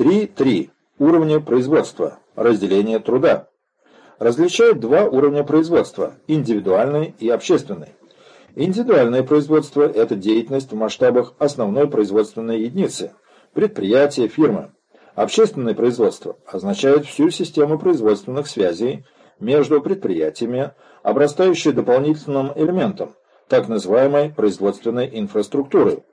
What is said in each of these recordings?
3.3. Уровня производства. Разделение труда. Различают два уровня производства – индивидуальный и общественный. Индивидуальное производство – это деятельность в масштабах основной производственной единицы – предприятия, фирмы. Общественное производство означает всю систему производственных связей между предприятиями, обрастающей дополнительным элементом, так называемой производственной инфраструктурой,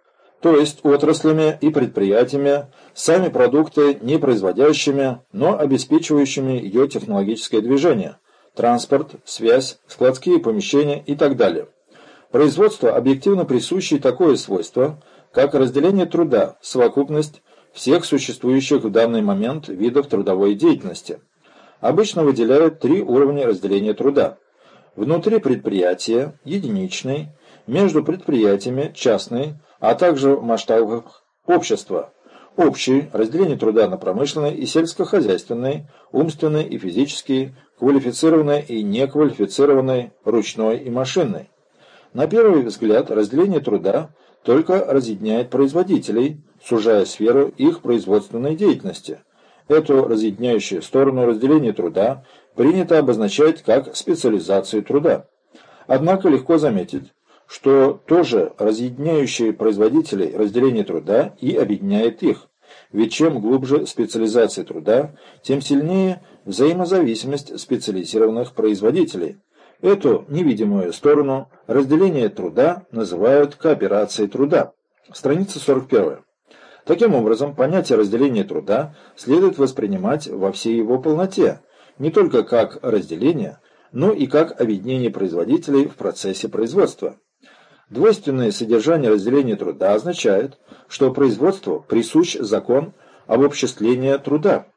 то есть отраслями и предприятиями, сами продукты не производящими, но обеспечивающими ее технологическое движение, транспорт, связь, складские помещения и так далее. Производство объективно присуще такое свойство, как разделение труда, совокупность всех существующих в данный момент видов трудовой деятельности. Обычно выделяют три уровня разделения труда. Внутри предприятия – единичный, между предприятиями – частный, а также в масштабах общества. Общий – разделение труда на промышленный и сельскохозяйственный, умственный и физический, квалифицированный и неквалифицированный, ручной и машинный. На первый взгляд разделение труда только разъединяет производителей, сужая сферу их производственной деятельности. Эту разъединяющую сторону разделения труда принято обозначать как специализацию труда. Однако легко заметить, что тоже разъединяющие производителей разделение труда и объединяет их. Ведь чем глубже специализация труда, тем сильнее взаимозависимость специализированных производителей. Эту невидимую сторону разделения труда называют кооперацией труда. Страница 41. Таким образом, понятие разделения труда следует воспринимать во всей его полноте, не только как разделение, но и как объединение производителей в процессе производства. Двойственное содержание разделения труда означает, что производству присущ закон об обществлении труда.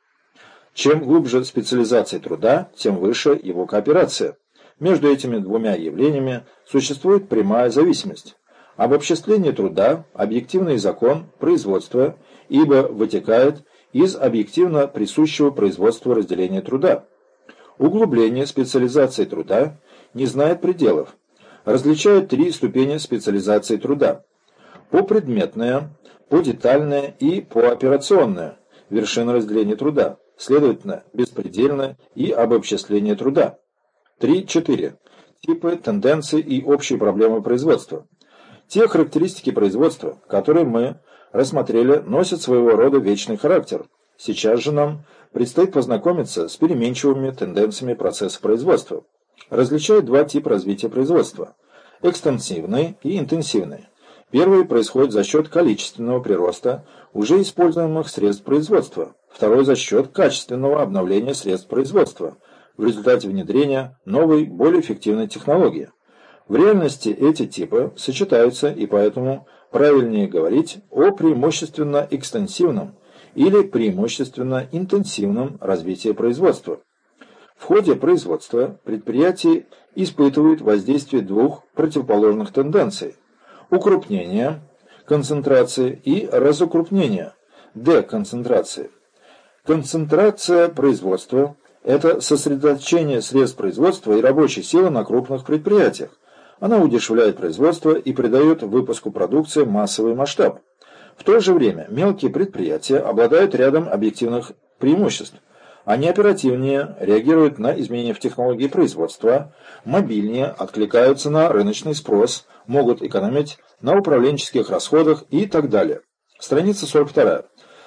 Чем глубже специализация труда, тем выше его кооперация. Между этими двумя явлениями существует прямая зависимость. Об обществлении труда – объективный закон производства, ибо вытекает из объективно присущего производству разделения труда. Углубление специализации труда не знает пределов, различают три ступени специализации труда. Попредметная, подетальная и пооперационная – вершина разделения труда, следовательно, беспредельное и обобществление труда. 3.4. Типы, тенденции и общие проблемы производства. Те характеристики производства, которые мы рассмотрели, носят своего рода вечный характер. Сейчас же нам предстоит познакомиться с переменчивыми тенденциями процесса производства различают два типа развития производства – экстенсивный и интенсивный. Первый происходит за счет количественного прироста уже используемых средств производства, второй за счет качественного обновления средств производства в результате внедрения новой, более эффективной технологии. В реальности эти типы сочетаются, и поэтому правильнее говорить о преимущественно экстенсивном или преимущественно интенсивном развитии производства. В ходе производства предприятие испытывает воздействие двух противоположных тенденций – укрупнения, концентрации и разукрупнения, деконцентрации. Концентрация производства – это сосредоточение средств производства и рабочей силы на крупных предприятиях. Она удешевляет производство и придает выпуску продукции массовый масштаб. В то же время мелкие предприятия обладают рядом объективных преимуществ – они оперативнее реагируют на изменения в технологии производства, мобильнее откликаются на рыночный спрос, могут экономить на управленческих расходах и так далее. Страница 42.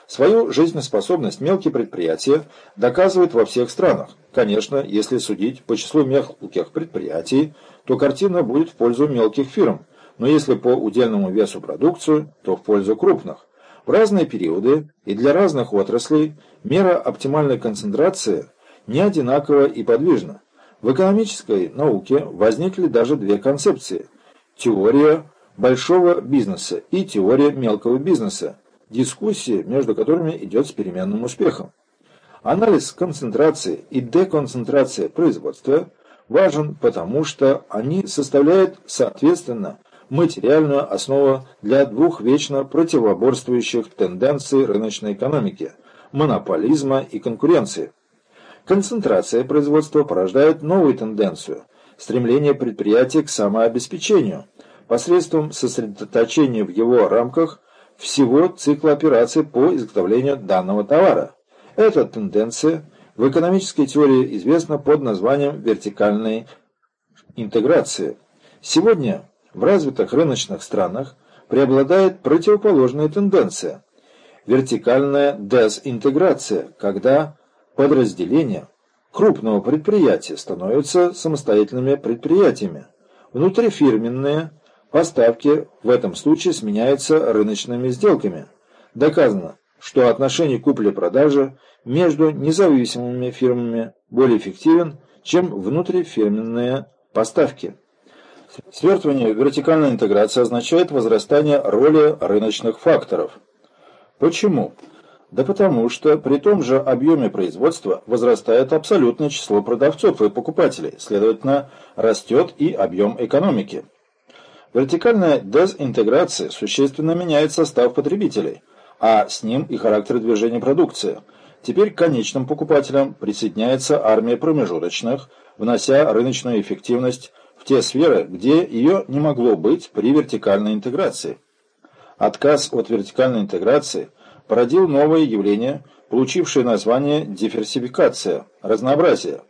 Свою жизнеспособность мелкие предприятия доказывают во всех странах. Конечно, если судить по числу мелких предприятий, то картина будет в пользу мелких фирм, но если по удельному весу продукцию, то в пользу крупных. В разные периоды и для разных отраслей мера оптимальной концентрации не одинакова и подвижна. В экономической науке возникли даже две концепции – теория большого бизнеса и теория мелкого бизнеса, дискуссия между которыми идет с переменным успехом. Анализ концентрации и деконцентрации производства важен потому, что они составляют, соответственно, материальную основу для двух вечно противоборствующих тенденций рыночной экономики – монополизма и конкуренции. Концентрация производства порождает новую тенденцию – стремление предприятия к самообеспечению, посредством сосредоточения в его рамках всего цикла операций по изготовлению данного товара. Эта тенденция в экономической теории известна под названием вертикальной интеграции. Сегодня в развитых рыночных странах преобладает противоположная тенденция – вертикальная дезинтеграция, когда подразделения крупного предприятия становятся самостоятельными предприятиями. Внутрифирменные поставки в этом случае сменяются рыночными сделками. Доказано, что отношение купли-продажи между независимыми фирмами более эффективен, чем внутрифирменные поставки. Свертывание вертикальной интеграции означает возрастание роли рыночных факторов. Почему? Да потому что при том же объеме производства возрастает абсолютное число продавцов и покупателей, следовательно, растет и объем экономики. Вертикальная дезинтеграция существенно меняет состав потребителей, а с ним и характер движения продукции. Теперь к конечным покупателям присоединяется армия промежуточных, внося рыночную эффективность в те сферы, где ее не могло быть при вертикальной интеграции. Отказ от вертикальной интеграции породил новое явление, получившее название диверсификация, разнообразие.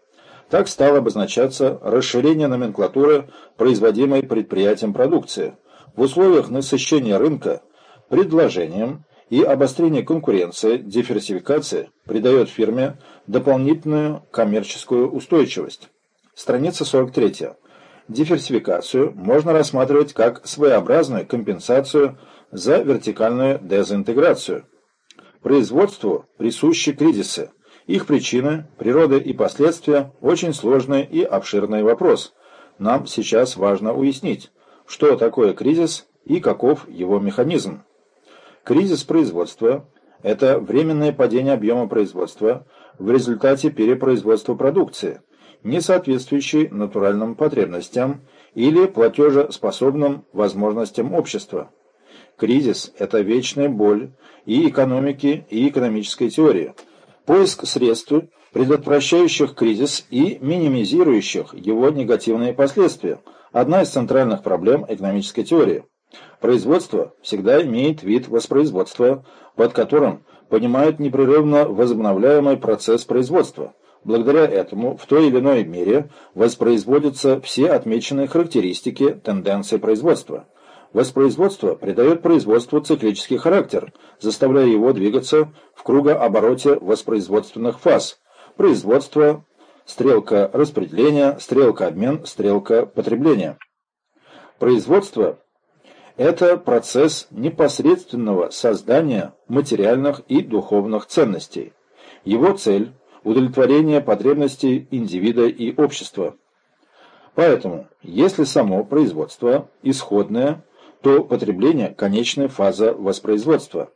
Так стало обозначаться расширение номенклатуры, производимой предприятием продукции. В условиях насыщения рынка предложением и обострения конкуренции диверсификация придает фирме дополнительную коммерческую устойчивость. Страница 43 диверсификацию можно рассматривать как своеобразную компенсацию за вертикальную дезинтеграцию. Производству присущи кризисы. Их причины, природа и последствия – очень сложный и обширный вопрос. Нам сейчас важно уяснить, что такое кризис и каков его механизм. Кризис производства – это временное падение объема производства в результате перепроизводства продукции – не соответствующий натуральным потребностям или платежеспособным возможностям общества. Кризис – это вечная боль и экономики, и экономической теории. Поиск средств, предотвращающих кризис и минимизирующих его негативные последствия – одна из центральных проблем экономической теории. Производство всегда имеет вид воспроизводства, под которым понимают непрерывно возобновляемый процесс производства – Благодаря этому в той или иной мере воспроизводятся все отмеченные характеристики тенденции производства. Воспроизводство придает производству циклический характер, заставляя его двигаться в кругообороте воспроизводственных фаз. Производство, стрелка распределения, стрелка обмен, стрелка потребления. Производство – это процесс непосредственного создания материальных и духовных ценностей. Его цель – удовлетворения потребностей индивида и общества. Поэтому, если само производство исходное, то потребление – конечная фаза воспроизводства.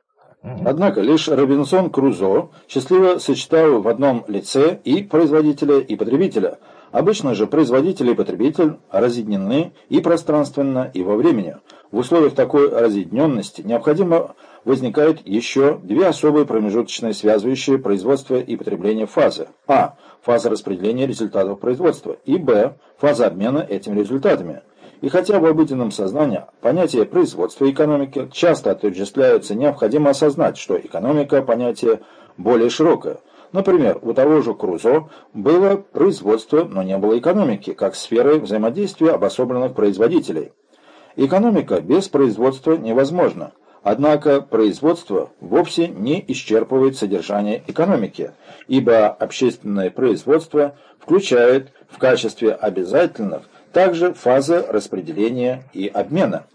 Однако лишь Робинсон Крузо счастливо сочетал в одном лице и производителя, и потребителя. Обычно же производитель и потребитель разъединены и пространственно, и во времени. В условиях такой разъединенности необходимо возникают еще две особые промежуточные связывающие производство и потребление фазы. А. Фаза распределения результатов производства. И Б. Фаза обмена этими результатами. И хотя в обыденном сознании понятие производства и экономики часто отождествляются, необходимо осознать, что экономика – понятие более широкое. Например, у того же Крузо было производство, но не было экономики, как сферы взаимодействия обособленных производителей. Экономика без производства невозможна. Однако производство вовсе не исчерпывает содержание экономики, ибо общественное производство включает в качестве обязательных также фазы распределения и обмена.